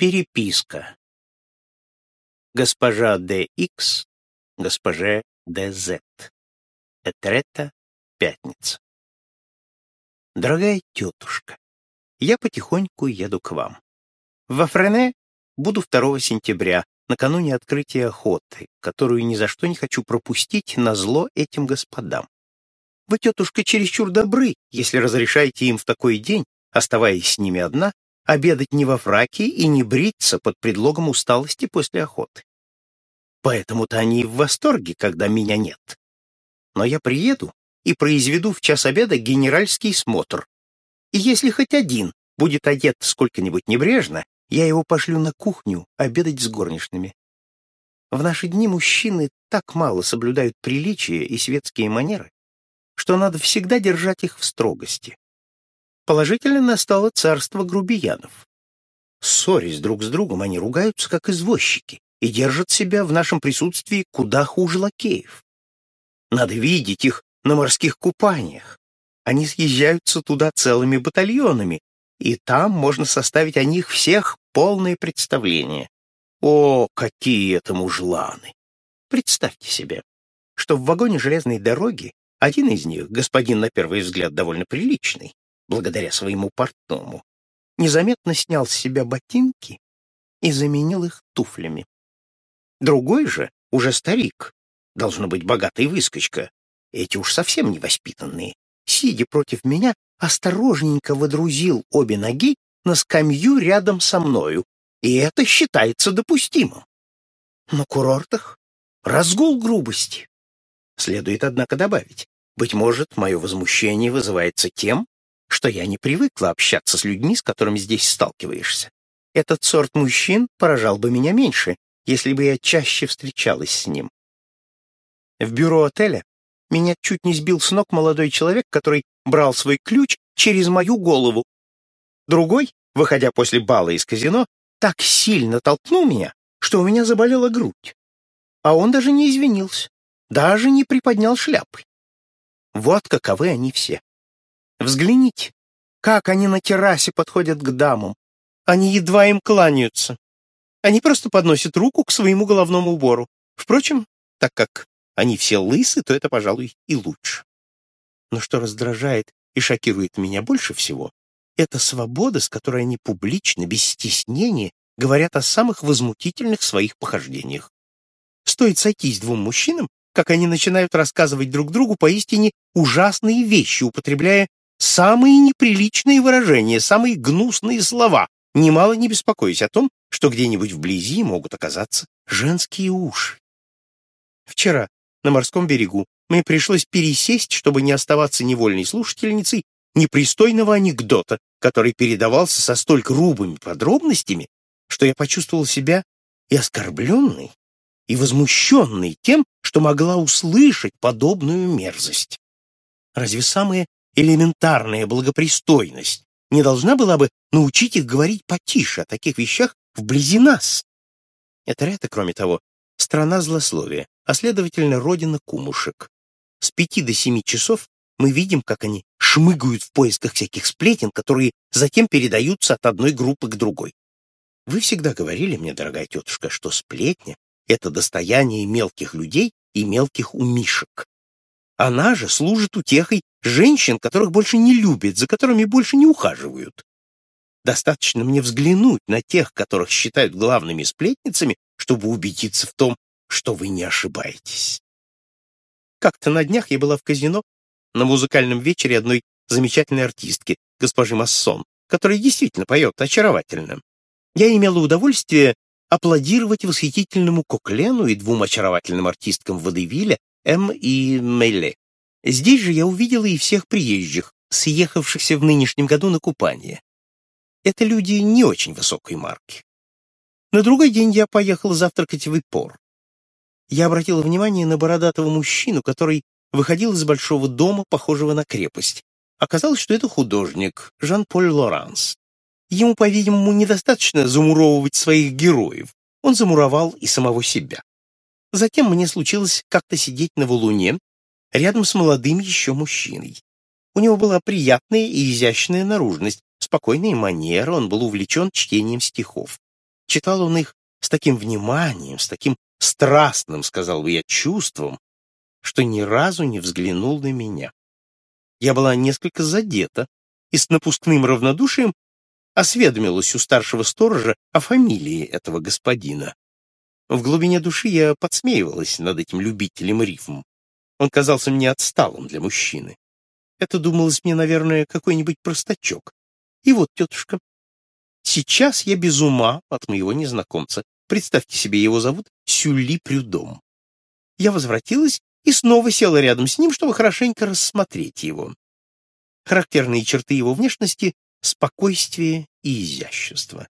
Переписка. Госпожа Д.Х. Госпоже Д.З. Этрета. Пятница. Дорогая тетушка, я потихоньку еду к вам. Во Френе буду 2 сентября, накануне открытия охоты, которую ни за что не хочу пропустить на зло этим господам. Вы, тетушка, чересчур добры, если разрешаете им в такой день, оставаясь с ними одна, обедать не во фраке и не бриться под предлогом усталости после охоты. Поэтому-то они в восторге, когда меня нет. Но я приеду и произведу в час обеда генеральский смотр. И если хоть один будет одет сколько-нибудь небрежно, я его пошлю на кухню обедать с горничными. В наши дни мужчины так мало соблюдают приличия и светские манеры, что надо всегда держать их в строгости положительно настало царство грубиянов. Ссорясь друг с другом, они ругаются, как извозчики, и держат себя в нашем присутствии куда хуже лакеев. Надо видеть их на морских купаниях. Они съезжаются туда целыми батальонами, и там можно составить о них всех полное представление. О, какие это мужланы! Представьте себе, что в вагоне железной дороги один из них, господин на первый взгляд довольно приличный, благодаря своему портному, незаметно снял с себя ботинки и заменил их туфлями. Другой же, уже старик, должно быть богатый выскочка, эти уж совсем невоспитанные, сидя против меня, осторожненько водрузил обе ноги на скамью рядом со мною, и это считается допустимым. На курортах разгул грубости. Следует, однако, добавить, быть может, мое возмущение вызывается тем, что я не привыкла общаться с людьми, с которыми здесь сталкиваешься. Этот сорт мужчин поражал бы меня меньше, если бы я чаще встречалась с ним. В бюро отеля меня чуть не сбил с ног молодой человек, который брал свой ключ через мою голову. Другой, выходя после бала из казино, так сильно толкнул меня, что у меня заболела грудь. А он даже не извинился, даже не приподнял шляпы. Вот каковы они все. Взгляните, как они на террасе подходят к дамам. Они едва им кланяются. Они просто подносят руку к своему головному убору. Впрочем, так как они все лысы, то это, пожалуй, и лучше. Но что раздражает и шокирует меня больше всего, это свобода, с которой они публично, без стеснения, говорят о самых возмутительных своих похождениях. Стоит сойтись двум мужчинам, как они начинают рассказывать друг другу поистине ужасные вещи, употребляя самые неприличные выражения, самые гнусные слова, немало не беспокоясь о том, что где-нибудь вблизи могут оказаться женские уши. Вчера на морском берегу мне пришлось пересесть, чтобы не оставаться невольной слушательницей непристойного анекдота, который передавался со столь грубыми подробностями, что я почувствовал себя и оскорбленной, и возмущенной тем, что могла услышать подобную мерзость. Разве самые элементарная благопристойность не должна была бы научить их говорить потише о таких вещах вблизи нас? Это Рета, кроме того, страна злословия, а следовательно, родина кумушек. С пяти до семи часов мы видим, как они шмыгают в поисках всяких сплетен, которые затем передаются от одной группы к другой. Вы всегда говорили мне, дорогая тетушка, что сплетня — это достояние мелких людей и мелких умишек. Она же служит утехой женщин, которых больше не любят, за которыми больше не ухаживают. Достаточно мне взглянуть на тех, которых считают главными сплетницами, чтобы убедиться в том, что вы не ошибаетесь. Как-то на днях я была в казино на музыкальном вечере одной замечательной артистки, госпожи Массон, которая действительно поет очаровательно. Я имела удовольствие аплодировать восхитительному Коклену и двум очаровательным артисткам Водевиля М. и Мейле. Здесь же я увидела и всех приезжих, съехавшихся в нынешнем году на купание. Это люди не очень высокой марки. На другой день я поехала завтракать в Ипор. Я обратила внимание на бородатого мужчину, который выходил из большого дома, похожего на крепость. Оказалось, что это художник Жан-Поль Лоранс. Ему, по-видимому, недостаточно замуровывать своих героев. Он замуровал и самого себя. Затем мне случилось как-то сидеть на валуне рядом с молодым еще мужчиной. У него была приятная и изящная наружность, спокойные манеры, он был увлечен чтением стихов. Читал он их с таким вниманием, с таким страстным, сказал бы я, чувством, что ни разу не взглянул на меня. Я была несколько задета и с напускным равнодушием осведомилась у старшего сторожа о фамилии этого господина. В глубине души я подсмеивалась над этим любителем рифм. Он казался мне отсталым для мужчины. Это думалось мне, наверное, какой-нибудь простачок. И вот, тетушка, сейчас я без ума от моего незнакомца. Представьте себе, его зовут Сюли Прюдом. Я возвратилась и снова села рядом с ним, чтобы хорошенько рассмотреть его. Характерные черты его внешности — спокойствие и изящество.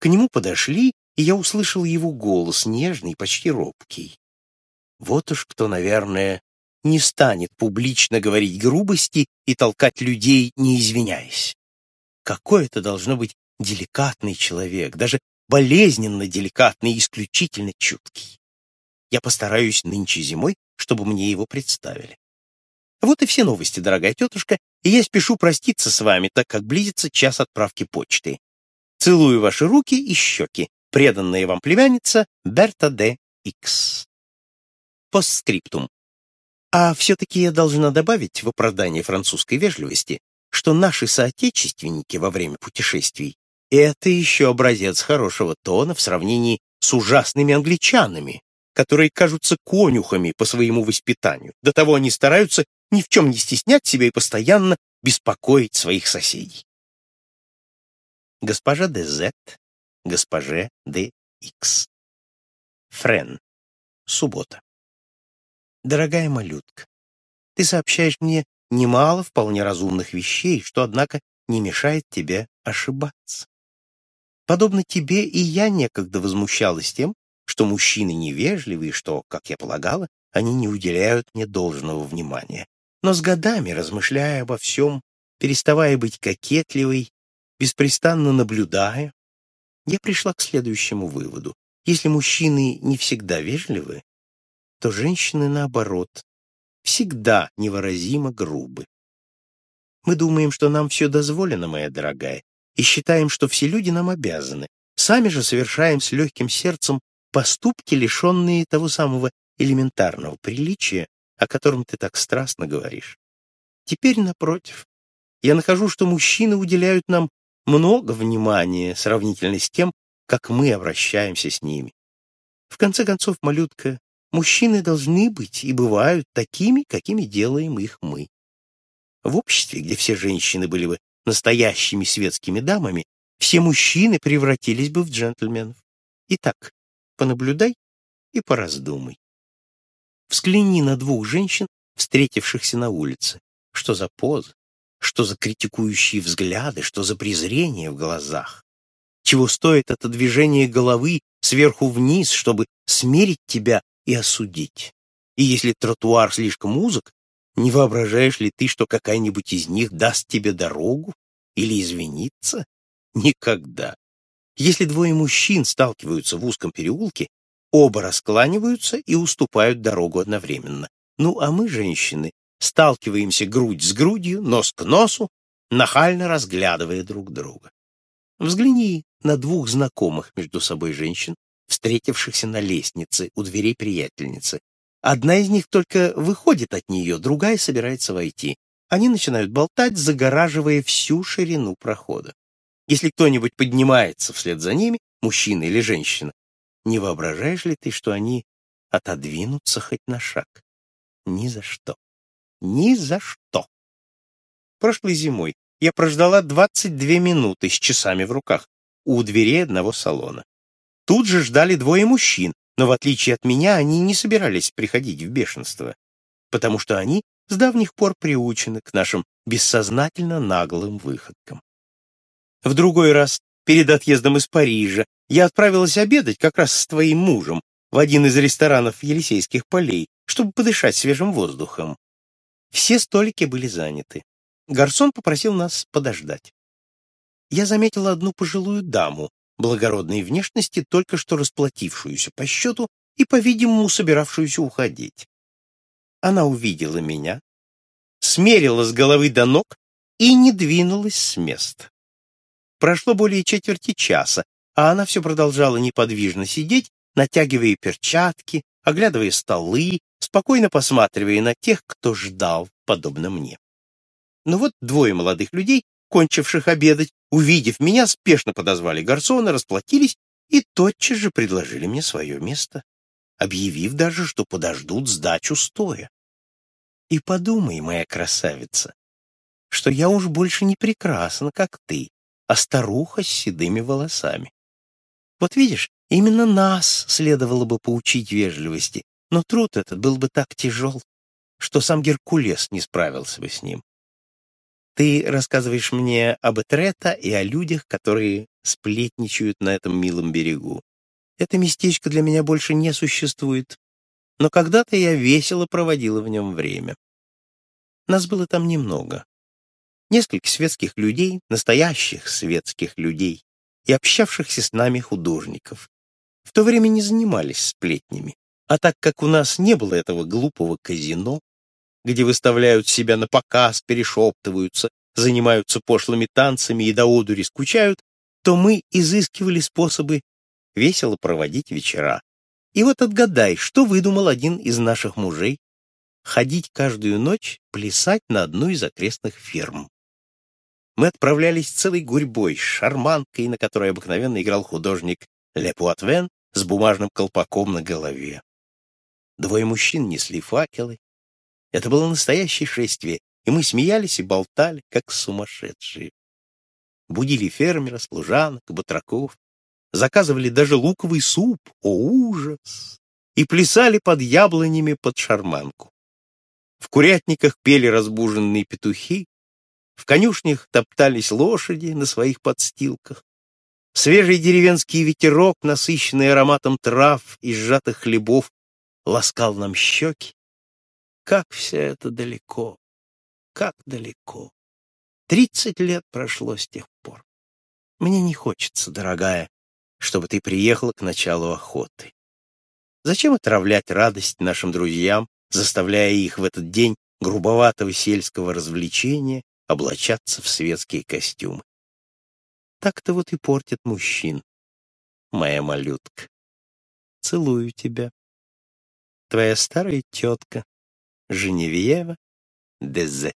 К нему подошли, и я услышал его голос, нежный, почти робкий. Вот уж кто, наверное, не станет публично говорить грубости и толкать людей, не извиняясь. Какой это должно быть деликатный человек, даже болезненно деликатный и исключительно чуткий. Я постараюсь нынче зимой, чтобы мне его представили. Вот и все новости, дорогая тетушка, и я спешу проститься с вами, так как близится час отправки почты. Целую ваши руки и щеки, преданная вам племянница Берта Д. Икс. Постскриптум. А все-таки я должна добавить в оправдание французской вежливости, что наши соотечественники во время путешествий — это еще образец хорошего тона в сравнении с ужасными англичанами, которые кажутся конюхами по своему воспитанию. До того они стараются ни в чем не стеснять себя и постоянно беспокоить своих соседей. Госпожа де З, госпоже де Икс. Френ. Суббота. Дорогая малютка, ты сообщаешь мне немало вполне разумных вещей, что, однако, не мешает тебе ошибаться. Подобно тебе и я некогда возмущалась тем, что мужчины невежливы и что, как я полагала, они не уделяют мне должного внимания. Но с годами, размышляя обо всем, переставая быть кокетливой, беспрестанно наблюдая, я пришла к следующему выводу. Если мужчины не всегда вежливы, то женщины, наоборот, всегда невыразимо грубы. Мы думаем, что нам все дозволено, моя дорогая, и считаем, что все люди нам обязаны. Сами же совершаем с легким сердцем поступки, лишенные того самого элементарного приличия, о котором ты так страстно говоришь. Теперь, напротив, я нахожу, что мужчины уделяют нам много внимания сравнительно с тем, как мы обращаемся с ними. В конце концов, малютка, Мужчины должны быть и бывают такими, какими делаем их мы. В обществе, где все женщины были бы настоящими светскими дамами, все мужчины превратились бы в джентльменов. Итак, понаблюдай и пораздумай. Взгляни на двух женщин, встретившихся на улице. Что за позы, что за критикующие взгляды, что за презрение в глазах. Чего стоит это движение головы сверху вниз, чтобы смерить тебя и осудить. И если тротуар слишком узок, не воображаешь ли ты, что какая-нибудь из них даст тебе дорогу или извинится? Никогда. Если двое мужчин сталкиваются в узком переулке, оба раскланиваются и уступают дорогу одновременно. Ну, а мы, женщины, сталкиваемся грудь с грудью, нос к носу, нахально разглядывая друг друга. Взгляни на двух знакомых между собой женщин, встретившихся на лестнице у дверей приятельницы. Одна из них только выходит от нее, другая собирается войти. Они начинают болтать, загораживая всю ширину прохода. Если кто-нибудь поднимается вслед за ними, мужчина или женщина, не воображаешь ли ты, что они отодвинутся хоть на шаг? Ни за что. Ни за что. Прошлой зимой я прождала 22 минуты с часами в руках у дверей одного салона. Тут же ждали двое мужчин, но в отличие от меня они не собирались приходить в бешенство, потому что они с давних пор приучены к нашим бессознательно наглым выходкам. В другой раз, перед отъездом из Парижа, я отправилась обедать как раз с твоим мужем в один из ресторанов Елисейских полей, чтобы подышать свежим воздухом. Все столики были заняты. Гарсон попросил нас подождать. Я заметила одну пожилую даму, благородной внешности, только что расплатившуюся по счету и, по-видимому, собиравшуюся уходить. Она увидела меня, смерила с головы до ног и не двинулась с места. Прошло более четверти часа, а она все продолжала неподвижно сидеть, натягивая перчатки, оглядывая столы, спокойно посматривая на тех, кто ждал, подобно мне. Но вот двое молодых людей, кончивших обедать, увидев меня, спешно подозвали гарсона, расплатились и тотчас же предложили мне свое место, объявив даже, что подождут сдачу стоя. И подумай, моя красавица, что я уж больше не прекрасна, как ты, а старуха с седыми волосами. Вот видишь, именно нас следовало бы поучить вежливости, но труд этот был бы так тяжел, что сам Геркулес не справился бы с ним. Ты рассказываешь мне об Этрета и о людях, которые сплетничают на этом милом берегу. Это местечко для меня больше не существует, но когда-то я весело проводила в нем время. Нас было там немного. Несколько светских людей, настоящих светских людей, и общавшихся с нами художников. В то время не занимались сплетнями. А так как у нас не было этого глупого казино, где выставляют себя на показ, перешептываются, занимаются пошлыми танцами и до одури скучают, то мы изыскивали способы весело проводить вечера. И вот отгадай, что выдумал один из наших мужей? Ходить каждую ночь, плясать на одну из окрестных ферм мы отправлялись целой гурьбой с шарманкой, на которой обыкновенно играл художник Ле Пуатвен с бумажным колпаком на голове. Двое мужчин несли факелы. Это было настоящее шествие, и мы смеялись и болтали, как сумасшедшие. Будили фермера, служанок, батраков, заказывали даже луковый суп, о ужас, и плясали под яблонями под шарманку. В курятниках пели разбуженные петухи, в конюшнях топтались лошади на своих подстилках. Свежий деревенский ветерок, насыщенный ароматом трав и сжатых хлебов, ласкал нам щеки. Как все это далеко, как далеко. Тридцать лет прошло с тех пор. Мне не хочется, дорогая, чтобы ты приехала к началу охоты. Зачем отравлять радость нашим друзьям, заставляя их в этот день грубоватого сельского развлечения облачаться в светские костюмы. Так-то вот и портит мужчин, моя малютка. Целую тебя. Твоя старая тетка Женевьева Дезе.